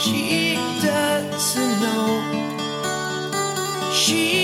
she doesn't know. She